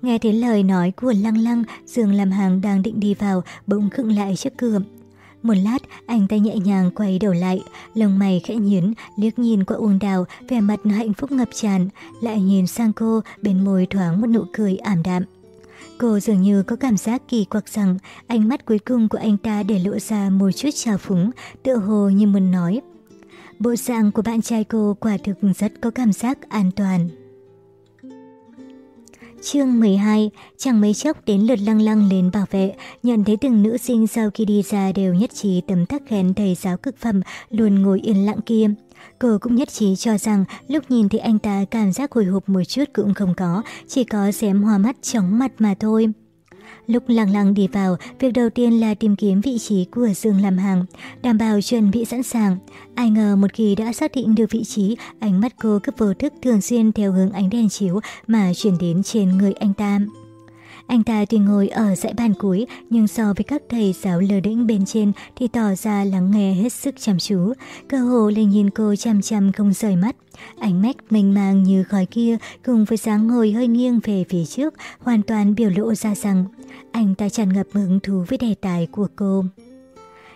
Nghe thấy lời nói của Lăng Lăng, Dương làm hàng đang định đi vào, bỗng khựng lại trước cửa. Một lát, anh ta nhẹ nhàng quay đầu lại, lông mày khẽ nhíu, liếc nhìn qua Uông Đào, vẻ mặt hạnh phúc ngập tràn, lại nhìn sang cô, bên môi thoáng một nụ cười ảm đạm. Cô dường như có cảm giác kỳ quặc rằng ánh mắt cuối cùng của anh ta để lộ ra một chút trào phúng, tựa hồ như muốn nói. Bộ dạng của bạn trai cô quả thực rất có cảm giác an toàn. Chương 12, chẳng mấy chốc đến lượt lăng lăng lên bảo vệ, nhận thấy từng nữ sinh sau khi đi ra đều nhất trí tấm tắc khen thầy giáo cực phẩm luôn ngồi yên lặng kia. Cô cũng nhất trí cho rằng lúc nhìn thấy anh ta cảm giác hồi hộp một chút cũng không có, chỉ có xém hoa mắt chóng mặt mà thôi. Lúc lặng lặng đi vào, việc đầu tiên là tìm kiếm vị trí của Dương làm hàng, đảm bảo chuẩn bị sẵn sàng. Ai ngờ một khi đã xác định được vị trí, ánh mắt cô cứ vô thức thường xuyên theo hướng ánh đèn chiếu mà chuyển đến trên người anh ta. Anh ta tuy ngồi ở dãy bàn cuối, nhưng so với các thầy giáo lờ đĩnh bên trên thì tỏ ra lắng nghe hết sức chăm chú. Cơ hồ lên nhìn cô chăm chăm không rời mắt. Ánh mắt mênh mang như khói kia cùng với dáng ngồi hơi nghiêng về phía trước, hoàn toàn biểu lộ ra rằng anh ta tràn ngập hứng thú với đề tài của cô.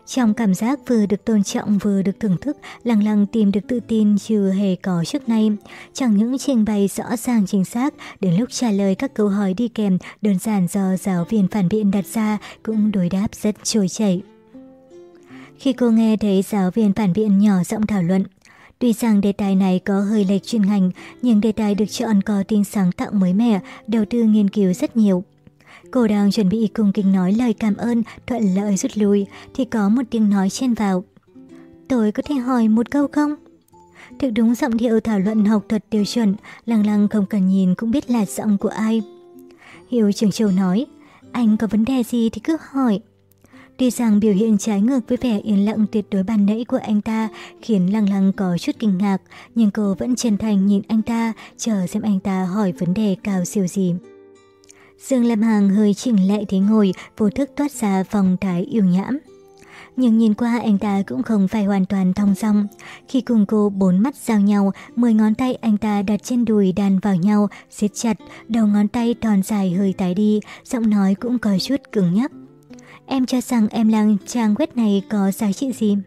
Trong cảm giác vừa được tôn trọng vừa được thưởng thức, lăng lăng tìm được tự tin chưa hề có trước nay. Chẳng những trình bày rõ ràng chính xác, đến lúc trả lời các câu hỏi đi kèm đơn giản do giáo viên phản biện đặt ra cũng đối đáp rất trôi chảy. Khi cô nghe thấy giáo viên phản biện nhỏ giọng thảo luận, Tuy rằng đề tài này có hơi lệch chuyên ngành, nhưng đề tài được chọn có tính sáng tạo mới mẻ, đầu tư nghiên cứu rất nhiều. Cô đang chuẩn bị cung kính nói lời cảm ơn, thuận lợi rút lui, thì có một tiếng nói chen vào. Tôi có thể hỏi một câu không? Thực đúng giọng điệu thảo luận học thuật tiêu chuẩn, lăng lăng không cần nhìn cũng biết là giọng của ai. Hiếu Trường Châu nói, anh có vấn đề gì thì cứ hỏi. Tuy rằng biểu hiện trái ngược với vẻ yên lặng tuyệt đối ban nãy của anh ta khiến Lăng Lăng có chút kinh ngạc, nhưng cô vẫn chân thành nhìn anh ta, chờ xem anh ta hỏi vấn đề cao siêu gì. Dương Lâm hàng hơi chỉnh lại thế ngồi, vô thức toát ra phòng thái yêu nhãm. Nhưng nhìn qua anh ta cũng không phải hoàn toàn thong dong. Khi cùng cô bốn mắt giao nhau, mười ngón tay anh ta đặt trên đùi đàn vào nhau, siết chặt, đầu ngón tay thon dài hơi tái đi, giọng nói cũng có chút cứng nhắc. Em cho rằng em làm trang web này có giá trị gì?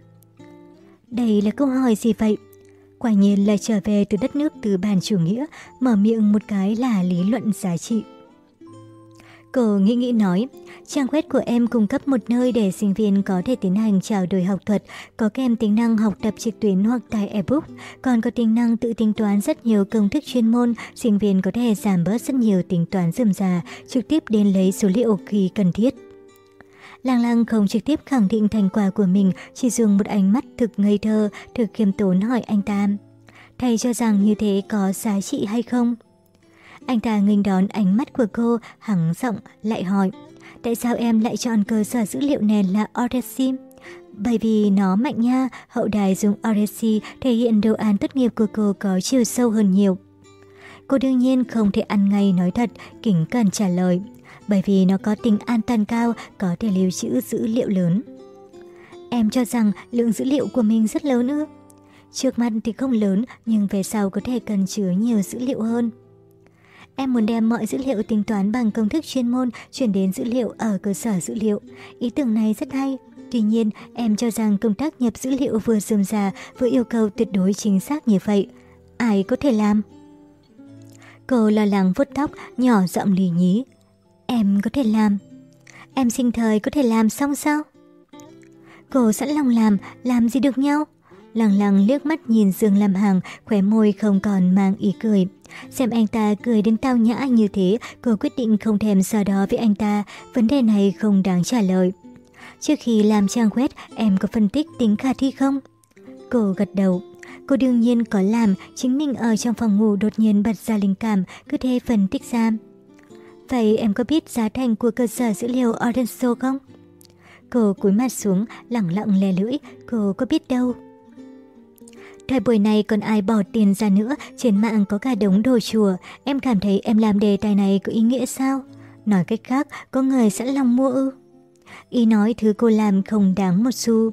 Đây là câu hỏi gì vậy? Quả nhiên là trở về từ đất nước từ bàn chủ nghĩa, mở miệng một cái là lý luận giá trị. Cô nghĩ nghĩ nói, trang web của em cung cấp một nơi để sinh viên có thể tiến hành trao đổi học thuật, có kèm tính năng học tập trực tuyến hoặc tại ebook, còn có tính năng tự tính toán rất nhiều công thức chuyên môn, sinh viên có thể giảm bớt rất nhiều tính toán dườm già, trực tiếp đến lấy số liệu khi cần thiết. Lang Lang không trực tiếp khẳng định thành quả của mình, chỉ dùng một ánh mắt thực ngây thơ, thực khiêm tốn hỏi anh ta. Thầy cho rằng như thế có giá trị hay không? Anh ta nghênh đón ánh mắt của cô, hắng giọng lại hỏi. Tại sao em lại chọn cơ sở dữ liệu nền là Odyssey? Bởi vì nó mạnh nha, hậu đài dùng Odyssey thể hiện đồ án tốt nghiệp của cô có chiều sâu hơn nhiều. Cô đương nhiên không thể ăn ngay nói thật, kính cần trả lời bởi vì nó có tính an toàn cao, có thể lưu trữ dữ liệu lớn. Em cho rằng lượng dữ liệu của mình rất lớn ư? Trước mắt thì không lớn, nhưng về sau có thể cần chứa nhiều dữ liệu hơn. Em muốn đem mọi dữ liệu tính toán bằng công thức chuyên môn chuyển đến dữ liệu ở cơ sở dữ liệu. Ý tưởng này rất hay. Tuy nhiên, em cho rằng công tác nhập dữ liệu vừa dườm già vừa yêu cầu tuyệt đối chính xác như vậy. Ai có thể làm? Cô lo lắng vuốt tóc, nhỏ giọng lì nhí. Em có thể làm. Em sinh thời có thể làm xong sao? Cô sẵn lòng làm, làm gì được nhau? Lặng lặng liếc mắt nhìn Dương Lam Hằng, khóe môi không còn mang ý cười. Xem anh ta cười đến tao nhã như thế, cô quyết định không thèm so đó với anh ta, vấn đề này không đáng trả lời. Trước khi làm trang web, em có phân tích tính khả thi không? Cô gật đầu. Cô đương nhiên có làm, chính mình ở trong phòng ngủ đột nhiên bật ra linh cảm, cứ thế phân tích ra. Vậy em có biết giá thành của cơ sở dữ liệu Odenso không? Cô cúi mặt xuống, lẳng lặng lè lưỡi, cô có biết đâu. Thời buổi này còn ai bỏ tiền ra nữa, trên mạng có cả đống đồ chùa, em cảm thấy em làm đề tài này có ý nghĩa sao? Nói cách khác, có người sẵn lòng mua ư? Ý nói thứ cô làm không đáng một xu.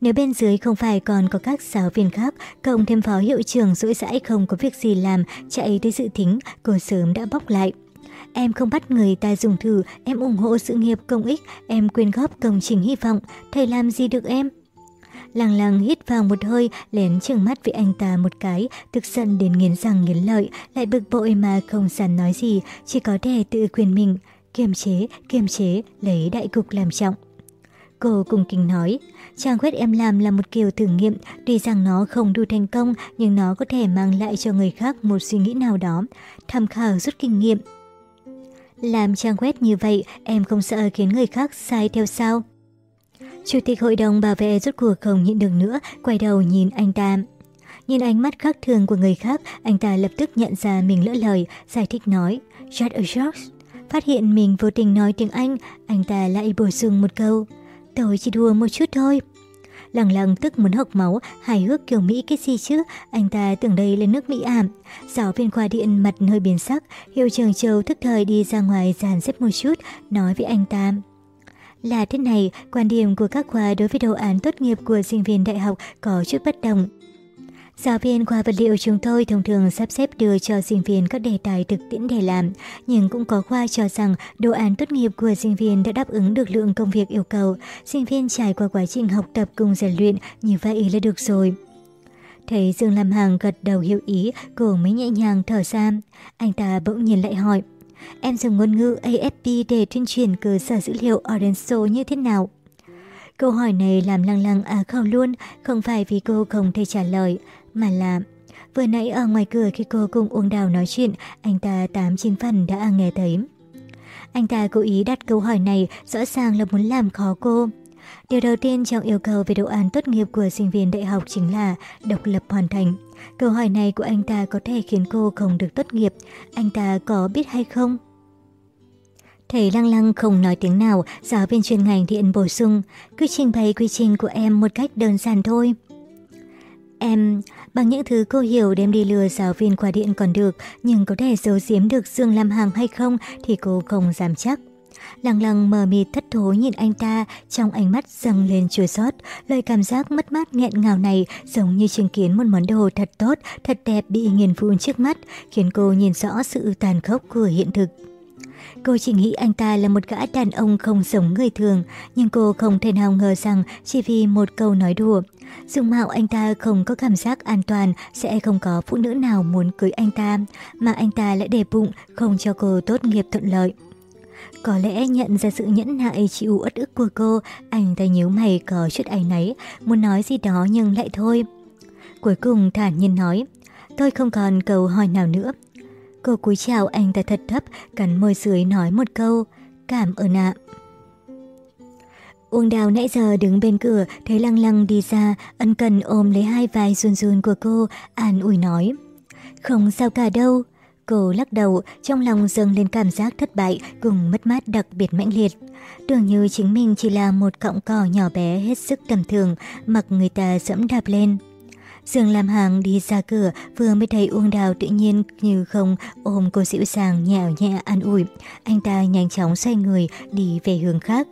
Nếu bên dưới không phải còn có các giáo viên khác, cộng thêm phó hiệu trưởng rỗi rãi không có việc gì làm, chạy tới dự thính, cô sớm đã bóc lại. Em không bắt người ta dùng thử, em ủng hộ sự nghiệp công ích, em quyên góp công trình hy vọng, thầy làm gì được em? Lăng lăng hít vào một hơi, lén trừng mắt với anh ta một cái, tức giận đến nghiến răng nghiến lợi, lại bực bội mà không dám nói gì, chỉ có thể tự quyền mình. Kiềm chế, kiềm chế, lấy đại cục làm trọng. Cô cùng kính nói, trang web em làm là một kiểu thử nghiệm, tuy rằng nó không đủ thành công nhưng nó có thể mang lại cho người khác một suy nghĩ nào đó, tham khảo rút kinh nghiệm, làm trang web như vậy, em không sợ khiến người khác sai theo sao? Chủ tịch hội đồng bảo vệ rốt cuộc không nhịn được nữa, quay đầu nhìn anh ta. Nhìn ánh mắt khác thường của người khác, anh ta lập tức nhận ra mình lỡ lời, giải thích nói, Shut a jokes. Phát hiện mình vô tình nói tiếng Anh, anh ta lại bổ sung một câu, tôi chỉ đùa một chút thôi. Lăng lăng tức muốn hộc máu, hài hước kiểu Mỹ cái gì chứ, anh ta tưởng đây là nước Mỹ ảm. Giáo viên khoa điện mặt hơi biến sắc, hiệu trường châu thức thời đi ra ngoài dàn xếp một chút, nói với anh ta. Là thế này, quan điểm của các khoa đối với đồ án tốt nghiệp của sinh viên đại học có chút bất đồng. Giáo viên khoa vật liệu chúng tôi thông thường sắp xếp đưa cho sinh viên các đề tài thực tiễn để làm, nhưng cũng có khoa cho rằng đồ án tốt nghiệp của sinh viên đã đáp ứng được lượng công việc yêu cầu. Sinh viên trải qua quá trình học tập cùng rèn luyện, như vậy là được rồi. Thấy Dương Lam Hằng gật đầu hiểu ý, cô mới nhẹ nhàng thở ra. Anh ta bỗng nhìn lại hỏi, em dùng ngôn ngữ AFP để tuyên truyền cơ sở dữ liệu Orenso như thế nào? Câu hỏi này làm lăng lăng á khẩu luôn, không phải vì cô không thể trả lời, mà là... Vừa nãy ở ngoài cửa khi cô cùng uông đào nói chuyện, anh ta tám chín phần đã nghe thấy. Anh ta cố ý đặt câu hỏi này, rõ ràng là muốn làm khó cô. Điều đầu tiên trong yêu cầu về đồ án tốt nghiệp của sinh viên đại học chính là độc lập hoàn thành. Câu hỏi này của anh ta có thể khiến cô không được tốt nghiệp. Anh ta có biết hay không? Thầy lăng lăng không nói tiếng nào, giáo viên chuyên ngành điện bổ sung. Cứ trình bày quy trình của em một cách đơn giản thôi. Em, bằng những thứ cô hiểu đem đi lừa giáo viên qua điện còn được, nhưng có thể giấu giếm được Dương Lam Hằng hay không thì cô không dám chắc. Lăng lăng mờ mịt thất thố nhìn anh ta, trong ánh mắt dâng lên chua xót lời cảm giác mất mát nghẹn ngào này giống như chứng kiến một món đồ thật tốt, thật đẹp bị nghiền phun trước mắt, khiến cô nhìn rõ sự tàn khốc của hiện thực. Cô chỉ nghĩ anh ta là một gã đàn ông không giống người thường, nhưng cô không thể nào ngờ rằng chỉ vì một câu nói đùa. Dung mạo anh ta không có cảm giác an toàn, sẽ không có phụ nữ nào muốn cưới anh ta, mà anh ta lại để bụng, không cho cô tốt nghiệp thuận lợi. Có lẽ nhận ra sự nhẫn nại chịu uất ức của cô, anh ta nhíu mày có chút áy náy, muốn nói gì đó nhưng lại thôi. Cuối cùng thản nhiên nói, tôi không còn câu hỏi nào nữa. Cô cúi chào anh ta thật thấp, cắn môi dưới nói một câu, cảm ơn ạ. Uông đào nãy giờ đứng bên cửa, thấy lăng lăng đi ra, ân cần ôm lấy hai vai run run của cô, an ủi nói. Không sao cả đâu. Cô lắc đầu, trong lòng dâng lên cảm giác thất bại cùng mất mát đặc biệt mãnh liệt. Tưởng như chính mình chỉ là một cọng cỏ nhỏ bé hết sức tầm thường, mặc người ta dẫm đạp lên. Dương làm Hàng đi ra cửa, vừa mới thấy Uông Đào tự nhiên như không ôm cô dịu dàng nhẹ nhẹ an ủi. Anh ta nhanh chóng xoay người đi về hướng khác.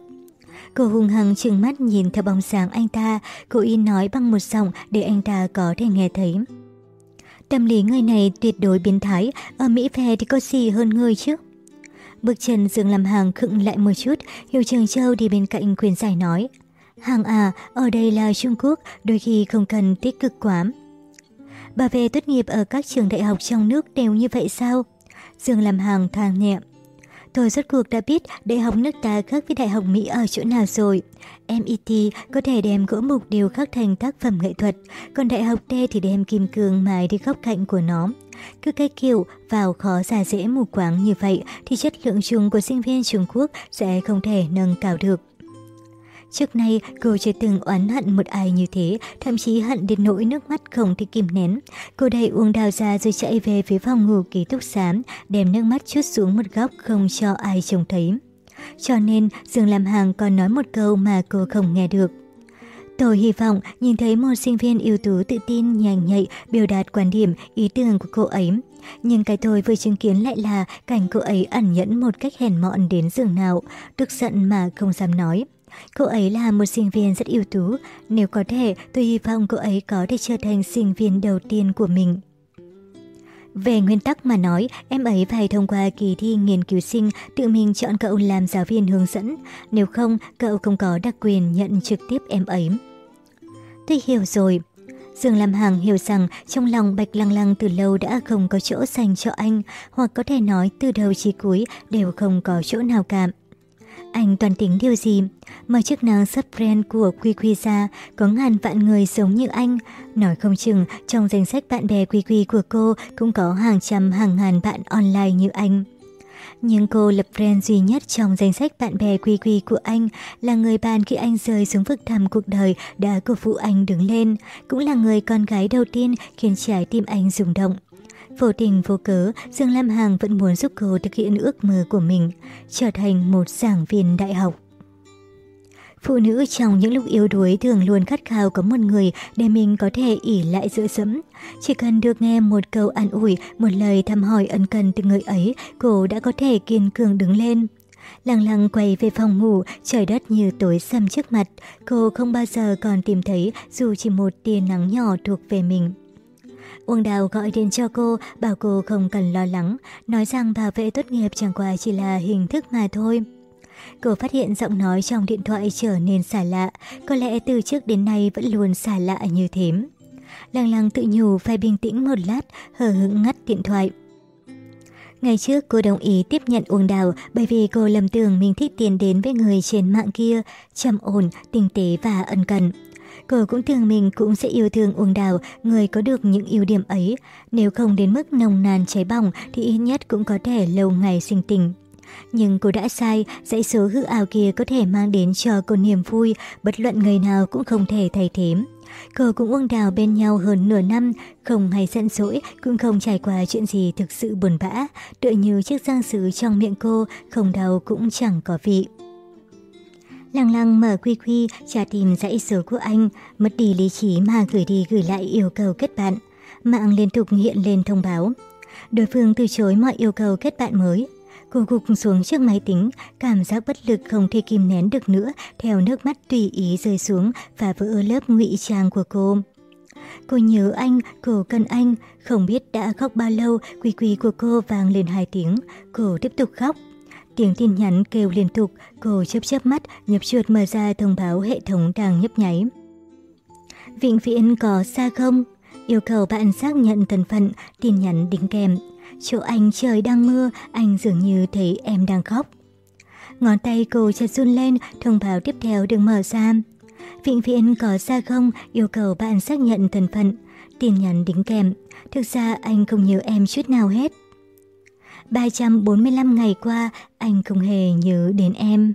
Cô hung hăng trừng mắt nhìn theo bóng sáng anh ta, cô in nói bằng một giọng để anh ta có thể nghe thấy. Tâm lý người này tuyệt đối biến thái, ở Mỹ về thì có gì hơn người chứ? Bước chân Dương làm hàng khựng lại một chút, Hiểu Trường Châu đi bên cạnh khuyên giải nói. Hàng à, ở đây là Trung Quốc, đôi khi không cần tích cực quá. Bà về tốt nghiệp ở các trường đại học trong nước đều như vậy sao? Dương làm hàng thang nhẹ. Tôi rốt cuộc đã biết đại học nước ta khác với đại học Mỹ ở chỗ nào rồi. MIT có thể đem gỗ mục điều khắc thành tác phẩm nghệ thuật, còn đại học T thì đem kim cương mài đi góc cạnh của nó. Cứ cái kiểu vào khó giả dễ mù quáng như vậy thì chất lượng chung của sinh viên Trung Quốc sẽ không thể nâng cao được. Trước nay, cô chưa từng oán hận một ai như thế, thậm chí hận đến nỗi nước mắt không thể kìm nén. Cô đẩy uống đào ra rồi chạy về phía phòng ngủ ký túc xám, đem nước mắt chút xuống một góc không cho ai trông thấy. Cho nên, Dương Lam Hàng còn nói một câu mà cô không nghe được. Tôi hy vọng nhìn thấy một sinh viên ưu tú tự tin, nhanh nhạy, biểu đạt quan điểm, ý tưởng của cô ấy. Nhưng cái tôi vừa chứng kiến lại là cảnh cô ấy ẩn nhẫn một cách hèn mọn đến giường nào, tức giận mà không dám nói. Cô ấy là một sinh viên rất ưu tú, nếu có thể tôi hy vọng cô ấy có thể trở thành sinh viên đầu tiên của mình. Về nguyên tắc mà nói, em ấy phải thông qua kỳ thi nghiên cứu sinh tự mình chọn cậu làm giáo viên hướng dẫn, nếu không cậu không có đặc quyền nhận trực tiếp em ấy. Tôi hiểu rồi. Dương Lam Hằng hiểu rằng trong lòng Bạch Lăng Lăng từ lâu đã không có chỗ dành cho anh, hoặc có thể nói từ đầu chí cuối đều không có chỗ nào cảm anh toàn tính điều gì? Mở chức năng subbrand của Quy Quy ra, có ngàn vạn người giống như anh. Nói không chừng, trong danh sách bạn bè Quy Quy của cô cũng có hàng trăm hàng ngàn bạn online như anh. Nhưng cô lập brand duy nhất trong danh sách bạn bè quy quy của anh là người bạn khi anh rơi xuống vực thẳm cuộc đời đã cổ vũ anh đứng lên, cũng là người con gái đầu tiên khiến trái tim anh rung động. Vô tình vô cớ, Dương Lam Hằng vẫn muốn giúp cô thực hiện ước mơ của mình, trở thành một giảng viên đại học. Phụ nữ trong những lúc yếu đuối thường luôn khát khao có một người để mình có thể ỉ lại dựa dẫm. Chỉ cần được nghe một câu an ủi, một lời thăm hỏi ân cần từ người ấy, cô đã có thể kiên cường đứng lên. Lăng lăng quay về phòng ngủ, trời đất như tối sầm trước mặt. Cô không bao giờ còn tìm thấy dù chỉ một tia nắng nhỏ thuộc về mình. Uông Đào gọi điện cho cô, bảo cô không cần lo lắng, nói rằng bảo vệ tốt nghiệp chẳng qua chỉ là hình thức mà thôi. Cô phát hiện giọng nói trong điện thoại trở nên xa lạ, có lẽ từ trước đến nay vẫn luôn xa lạ như thế. Lăng lăng tự nhủ phải bình tĩnh một lát, hờ hững ngắt điện thoại. Ngày trước cô đồng ý tiếp nhận Uông Đào bởi vì cô lầm tưởng mình thích tiến đến với người trên mạng kia, trầm ổn, tinh tế và ân cần. Cô cũng thường mình cũng sẽ yêu thương Uông Đào, người có được những ưu điểm ấy. Nếu không đến mức nồng nàn cháy bỏng thì ít nhất cũng có thể lâu ngày sinh tình. Nhưng cô đã sai, dãy số hư ảo kia có thể mang đến cho cô niềm vui, bất luận người nào cũng không thể thay thế. Cô cũng Uông Đào bên nhau hơn nửa năm, không hay giận dỗi, cũng không trải qua chuyện gì thực sự buồn bã, tựa như chiếc răng sứ trong miệng cô, không đau cũng chẳng có vị. Lăng lăng mở quy quy, trả tìm dãy số của anh, mất đi lý trí mà gửi đi gửi lại yêu cầu kết bạn. Mạng liên tục hiện lên thông báo. Đối phương từ chối mọi yêu cầu kết bạn mới. Cô gục xuống trước máy tính, cảm giác bất lực không thể kìm nén được nữa, theo nước mắt tùy ý rơi xuống và vỡ lớp ngụy trang của cô. Cô nhớ anh, cô cần anh, không biết đã khóc bao lâu, quy quy của cô vang lên hai tiếng, cô tiếp tục khóc. Tiếng tin nhắn kêu liên tục, cô chớp chớp mắt, nhập chuột mở ra thông báo hệ thống đang nhấp nháy. Vĩnh viễn có xa không? Yêu cầu bạn xác nhận thân phận, tin nhắn đính kèm. Chỗ anh trời đang mưa, anh dường như thấy em đang khóc. Ngón tay cô chợt run lên, thông báo tiếp theo được mở ra. Vĩnh viễn có xa không, yêu cầu bạn xác nhận thân phận. Tin nhắn đính kèm. Thực ra anh không nhớ em chút nào hết. 345 ngày qua, anh không hề nhớ đến em.